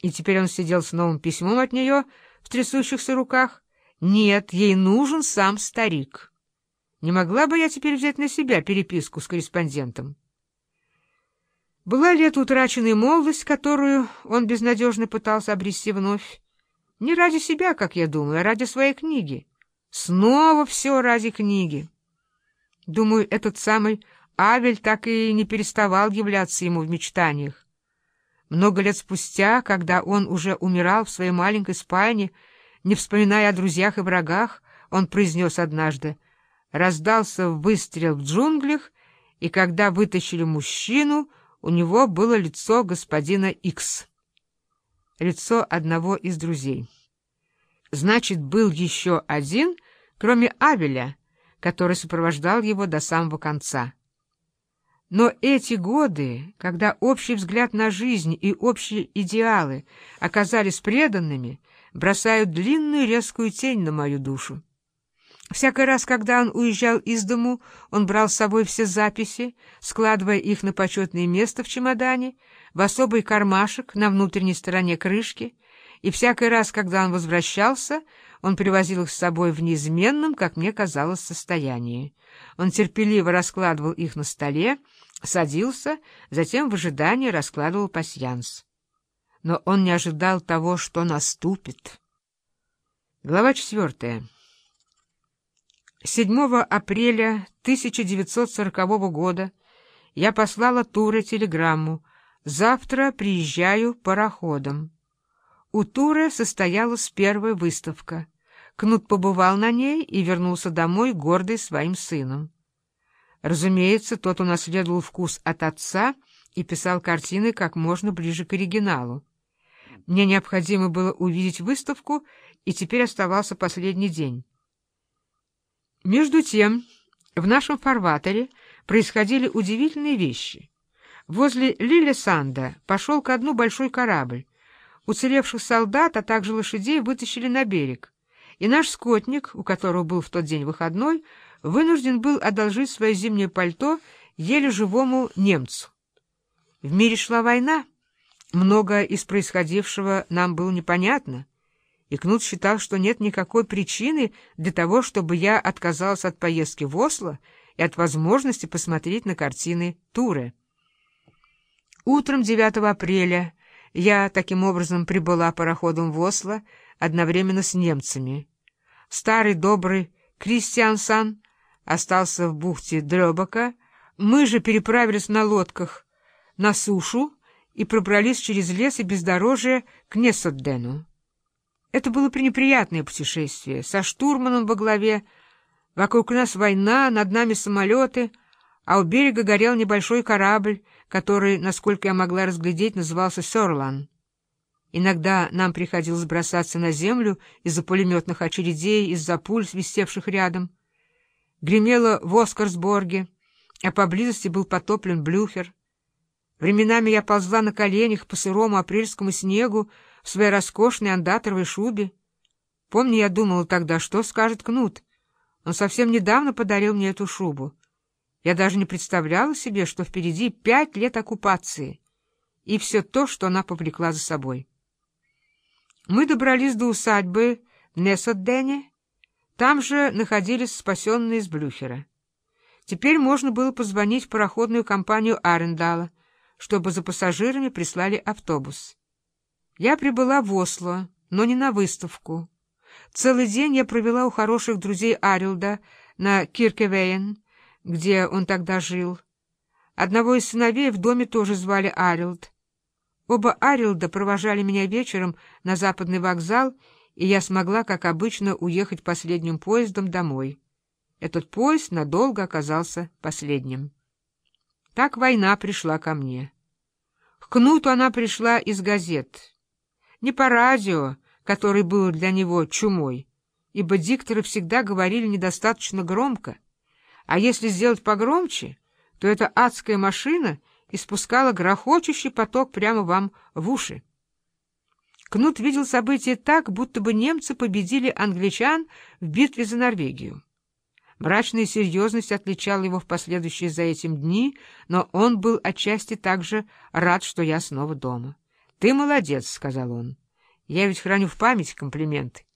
И теперь он сидел с новым письмом от нее в трясущихся руках. Нет, ей нужен сам старик. Не могла бы я теперь взять на себя переписку с корреспондентом? Была ли это утраченная молодость, которую он безнадежно пытался обрести вновь? Не ради себя, как я думаю, а ради своей книги. Снова все ради книги. Думаю, этот самый Авель так и не переставал являться ему в мечтаниях. Много лет спустя, когда он уже умирал в своей маленькой спальне, не вспоминая о друзьях и врагах, он произнес однажды, раздался выстрел в джунглях, и когда вытащили мужчину, у него было лицо господина Икс. Лицо одного из друзей. Значит, был еще один, кроме Авеля, который сопровождал его до самого конца. Но эти годы, когда общий взгляд на жизнь и общие идеалы оказались преданными, бросают длинную резкую тень на мою душу. Всякий раз, когда он уезжал из дому, он брал с собой все записи, складывая их на почетное место в чемодане, в особый кармашек на внутренней стороне крышки, и всякий раз, когда он возвращался, он привозил их с собой в неизменном, как мне казалось, состоянии. Он терпеливо раскладывал их на столе, садился, затем в ожидании раскладывал пасьянс. Но он не ожидал того, что наступит. Глава четвертая. 7 апреля 1940 года я послала Туре телеграмму «Завтра приезжаю пароходом». У Туры состоялась первая выставка. Кнут побывал на ней и вернулся домой, гордый своим сыном. Разумеется, тот унаследовал вкус от отца и писал картины как можно ближе к оригиналу. Мне необходимо было увидеть выставку, и теперь оставался последний день. Между тем, в нашем фарватере происходили удивительные вещи. Возле Лилесанда пошел ко дну большой корабль. Уцелевших солдат, а также лошадей вытащили на берег. И наш скотник, у которого был в тот день выходной, вынужден был одолжить свое зимнее пальто еле живому немцу. В мире шла война. Многое из происходившего нам было непонятно и Кнут считал, что нет никакой причины для того, чтобы я отказалась от поездки в Осло и от возможности посмотреть на картины Туре. Утром 9 апреля я таким образом прибыла пароходом в Осло одновременно с немцами. Старый добрый Кристиансан остался в бухте Дрёбака, мы же переправились на лодках на сушу и пробрались через лес и бездорожье к Несоддену. Это было пренеприятное путешествие, со штурманом во главе. Вокруг нас война, над нами самолеты, а у берега горел небольшой корабль, который, насколько я могла разглядеть, назывался «Сёрлан». Иногда нам приходилось бросаться на землю из-за пулеметных очередей, из-за пуль, свистевших рядом. Гремело в Оскарсборге, а поблизости был потоплен Блюхер. Временами я ползла на коленях по сырому апрельскому снегу, в своей роскошной андаторовой шубе. Помню, я думала тогда, что скажет Кнут. Он совсем недавно подарил мне эту шубу. Я даже не представляла себе, что впереди пять лет оккупации и все то, что она повлекла за собой. Мы добрались до усадьбы в Несоддене. Там же находились спасенные из Блюхера. Теперь можно было позвонить в пароходную компанию Арендала, чтобы за пассажирами прислали автобус. Я прибыла в Осло, но не на выставку. Целый день я провела у хороших друзей Арилда на Киркевейн, где он тогда жил. Одного из сыновей в доме тоже звали Арилд. Оба Арилда провожали меня вечером на западный вокзал, и я смогла, как обычно, уехать последним поездом домой. Этот поезд надолго оказался последним. Так война пришла ко мне. К Кнуту она пришла из газет не по радио, который был для него чумой, ибо дикторы всегда говорили недостаточно громко, а если сделать погромче, то эта адская машина испускала грохочущий поток прямо вам в уши. Кнут видел события так, будто бы немцы победили англичан в битве за Норвегию. Мрачная серьезность отличала его в последующие за этим дни, но он был отчасти также рад, что я снова дома. «Ты молодец», — сказал он. «Я ведь храню в память комплименты.